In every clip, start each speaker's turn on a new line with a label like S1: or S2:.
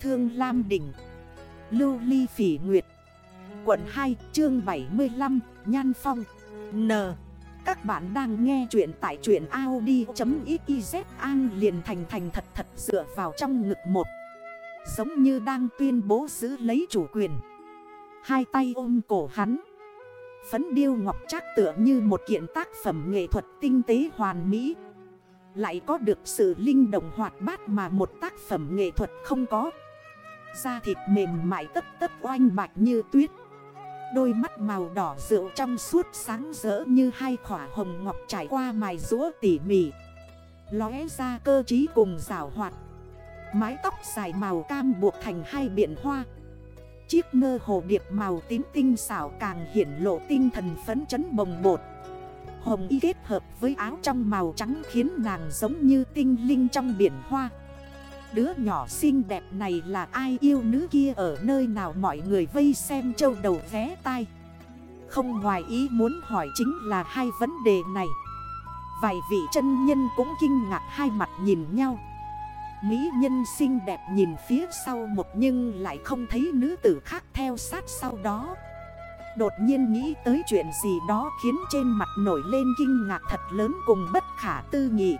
S1: Thương Lam Đỉnh. Lưu Ly Phỉ Nguyệt. Quận 2 chương 75 Nhan Phong. N. Các bạn đang nghe chuyện tại chuyện Audi.xyz An liền thành thành thật thật dựa vào trong ngực một. Giống như đang tuyên bố giữ lấy chủ quyền. Hai tay ôm cổ hắn. Phấn điêu ngọc trác tựa như một kiện tác phẩm nghệ thuật tinh tế hoàn mỹ. Lại có được sự linh động hoạt bát mà một tác phẩm nghệ thuật không có. Da thịt mềm mại tất tất oanh bạch như tuyết. Đôi mắt màu đỏ rượu trong suốt sáng rỡ như hai khỏa hồng ngọc trải qua mài rúa tỉ mỉ. Lóe ra cơ trí cùng rào hoạt. Mái tóc dài màu cam buộc thành hai biển hoa. Chiếc ngơ hồ điệp màu tím tinh xảo càng hiển lộ tinh thần phấn chấn bồng bột. Hồng y kết hợp với áo trong màu trắng khiến nàng giống như tinh linh trong biển hoa. Đứa nhỏ xinh đẹp này là ai, yêu nữ kia ở nơi nào, mọi người vây xem châu đầu vé tai. Không ngoài ý muốn hỏi chính là hai vấn đề này. Vài vị chân nhân cũng kinh ngạc hai mặt nhìn nhau. Mỹ nhân xinh đẹp nhìn phía sau một nhưng lại không thấy nữ tử khác theo sát sau đó. Đột nhiên nghĩ tới chuyện gì đó khiến trên mặt nổi lên kinh ngạc thật lớn cùng bất khả tư nghị.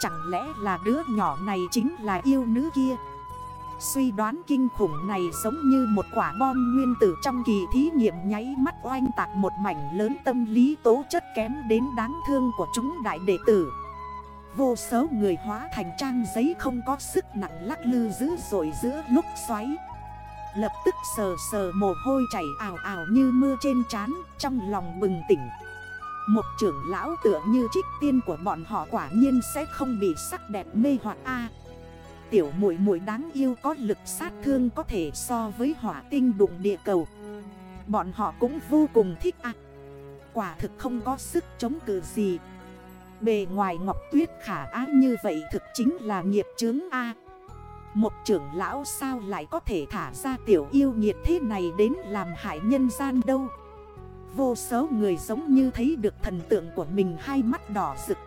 S1: Chẳng lẽ là đứa nhỏ này chính là yêu nữ kia? Suy đoán kinh khủng này giống như một quả bom nguyên tử trong kỳ thí nghiệm nháy mắt oanh tạc một mảnh lớn tâm lý tố chất kém đến đáng thương của chúng đại đệ tử. Vô số người hóa thành trang giấy không có sức nặng lắc lư dữ dội giữa lúc xoáy. Lập tức sờ sờ mồ hôi chảy ảo ảo như mưa trên trán, Trong lòng bừng tỉnh. Một trưởng lão tựa như trích tiên của bọn họ quả nhiên sẽ không bị sắc đẹp mê hoặc A. Tiểu muội muội đáng yêu có lực sát thương có thể so với hỏa tinh đụng địa cầu. Bọn họ cũng vô cùng thích A. Quả thực không có sức chống cự gì. Bề ngoài ngọc tuyết khả á như vậy thực chính là nghiệp chướng A. Một trưởng lão sao lại có thể thả ra tiểu yêu nghiệt thế này đến làm hại nhân gian đâu? Vô số người giống như thấy được thần tượng của mình hai mắt đỏ rực.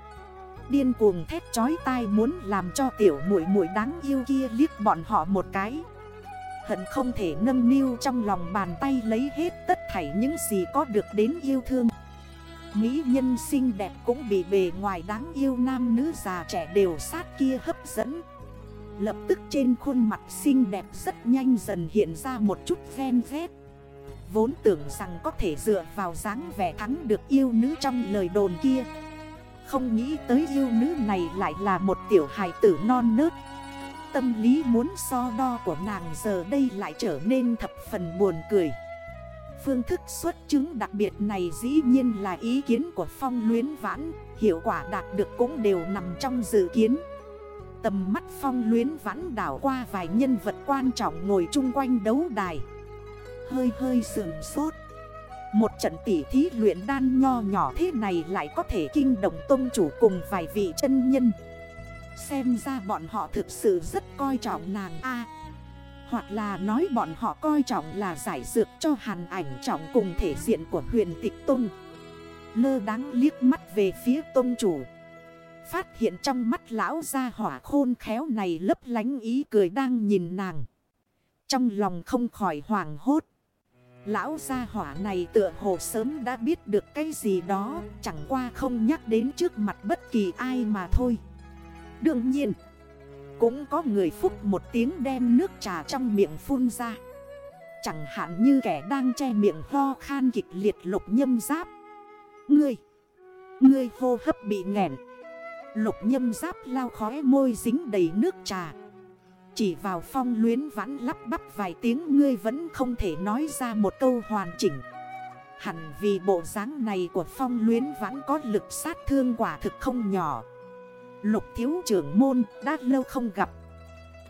S1: Điên cuồng thét chói tai muốn làm cho tiểu muội muội đáng yêu kia liếc bọn họ một cái. Hận không thể nâng niu trong lòng bàn tay lấy hết tất thảy những gì có được đến yêu thương. Mỹ nhân xinh đẹp cũng bị bề ngoài đáng yêu nam nữ già trẻ đều sát kia hấp dẫn. Lập tức trên khuôn mặt xinh đẹp rất nhanh dần hiện ra một chút ven vét. Vốn tưởng rằng có thể dựa vào dáng vẻ thắng được yêu nữ trong lời đồn kia. Không nghĩ tới yêu nữ này lại là một tiểu hài tử non nớt. Tâm lý muốn so đo của nàng giờ đây lại trở nên thập phần buồn cười. Phương thức xuất chứng đặc biệt này dĩ nhiên là ý kiến của phong luyến vãn, Hiệu quả đạt được cũng đều nằm trong dự kiến. Tầm mắt phong luyến vãn đảo qua vài nhân vật quan trọng ngồi chung quanh đấu đài. Hơi hơi sườn sốt. Một trận tỉ thí luyện đan nho nhỏ thế này lại có thể kinh động tôn chủ cùng vài vị chân nhân. Xem ra bọn họ thực sự rất coi trọng nàng A. Hoặc là nói bọn họ coi trọng là giải dược cho hàn ảnh trọng cùng thể diện của huyền tịch tung Lơ đáng liếc mắt về phía tôn chủ. Phát hiện trong mắt lão ra hỏa khôn khéo này lấp lánh ý cười đang nhìn nàng. Trong lòng không khỏi hoàng hốt. Lão gia hỏa này tựa hồ sớm đã biết được cái gì đó, Chẳng qua không nhắc đến trước mặt bất kỳ ai mà thôi. Đương nhiên, cũng có người phúc một tiếng đem nước trà trong miệng phun ra. Chẳng hạn như kẻ đang che miệng ho khan kịch liệt lục nhâm giáp. Ngươi Ngươi hô hấp bị nghẹn. Lục nhâm giáp lao khói môi dính đầy nước trà. Chỉ vào phong luyến vãn lắp bắp vài tiếng, Ngươi vẫn không thể nói ra một câu hoàn chỉnh. Hẳn vì bộ dáng này của phong luyến vãn có lực sát thương quả thực không nhỏ. Lục thiếu trưởng môn đã lâu không gặp.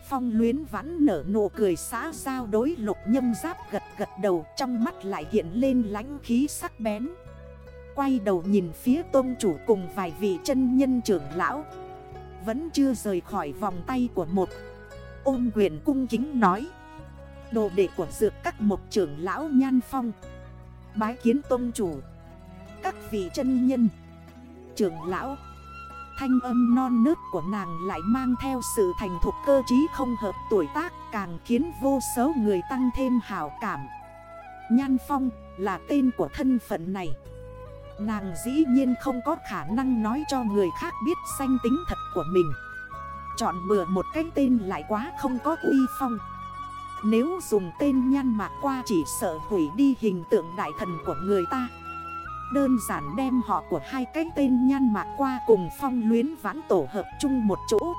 S1: Phong luyến vãn nở nụ cười xã giao đối lục nhâm giáp gật gật đầu, Trong mắt lại hiện lên lánh khí sắc bén. Quay đầu nhìn phía tôn chủ cùng vài vị chân nhân trưởng lão. Vẫn chưa rời khỏi vòng tay của một Ôm quyền cung kính nói. Đồ đệ của dược các một trưởng lão nhan phong. Bái kiến tôn chủ. Các vị chân nhân. Trưởng lão. Thanh âm non nớt của nàng lại mang theo sự thành thục cơ trí không hợp tuổi tác Càng khiến vô số người tăng thêm hào cảm. Nhan Phong là tên của thân phận này. Nàng dĩ nhiên không có khả năng nói cho người khác biết danh tính thật của mình. Chọn bừa một cái tên lại quá không có uy phong. Nếu dùng tên nhan mạc qua chỉ sợ hủy đi hình tượng đại thần của người ta. Đơn giản đem họ của hai cái tên nhan mạc qua cùng phong luyến vãn tổ hợp chung một chỗ.